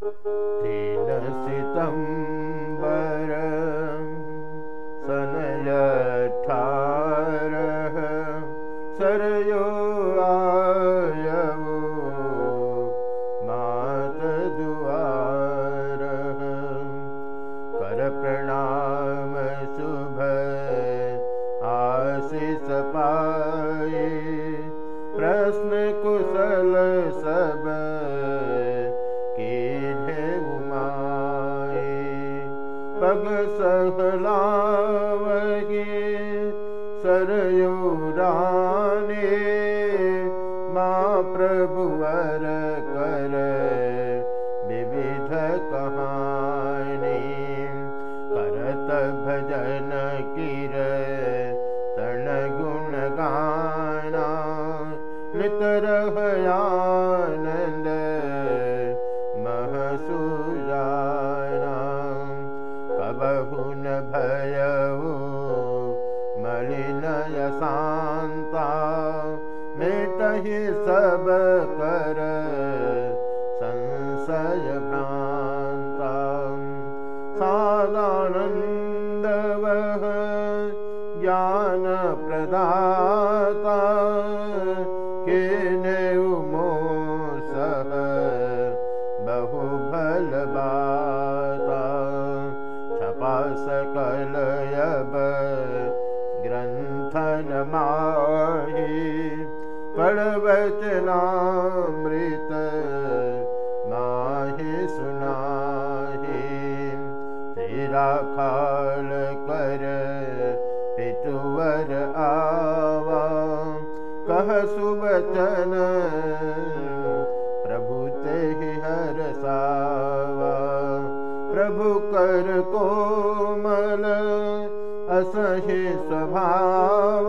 तीन सितम्बर सनय ठारः सरयो आयवो मात दुआरः कर प्रणाम शुभ आशिष पाए प्रश्न कुशल सब सरयुराने मा प्रभुवर कर विविध कहानी करत भजन किर तन गुण गाना नितरहयानन्द बहुन मिटहि सब कर संशय भ्रान्ता सादानन्दवः ज्ञान प्रदाता के मो सह बहु भलबाता सकलयब ग्रन्थन माहि पडवचनामृत माहि सुनाहि। श्रीराखाल कर पितुवर आवा। कह सुवचन प्रभु ते प्रभु कर कोमल असहि स्वभाव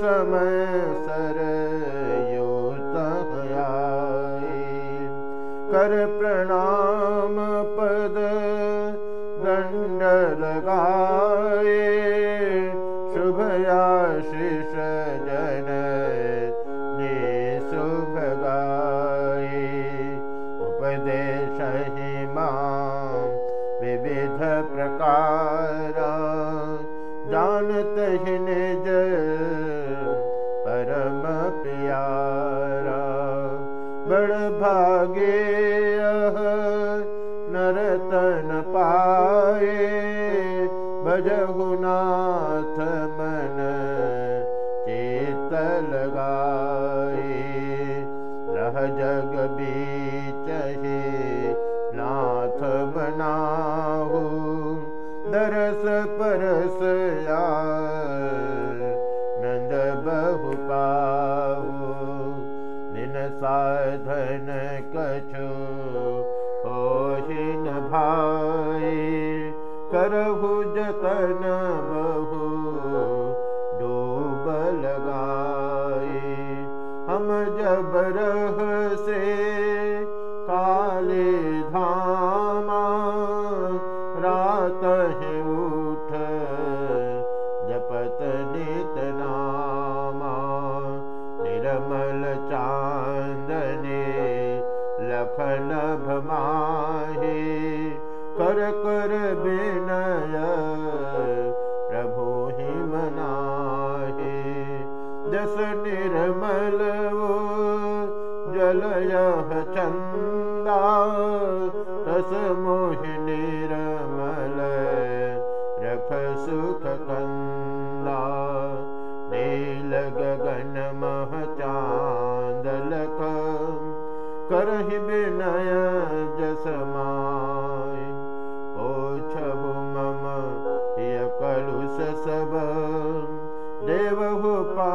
समय सर जानत ही निज परम प्यारा बड़ भागे नरतन पाए भजहुनाथ मन चेत लगाए रह जग बीच दरस परस नंद बहु पाहु दिन साधन कछु ओहिन भाई करहु जतन बहु डूब लगाए हम जब रह से भमाहे कर कर विनय प्रभु ही मनाहे जस निर्मल जलय चंदा तस मोहिनी करहि विनय जसमाय। ओछहु मम य कलुष सब। देवहु पा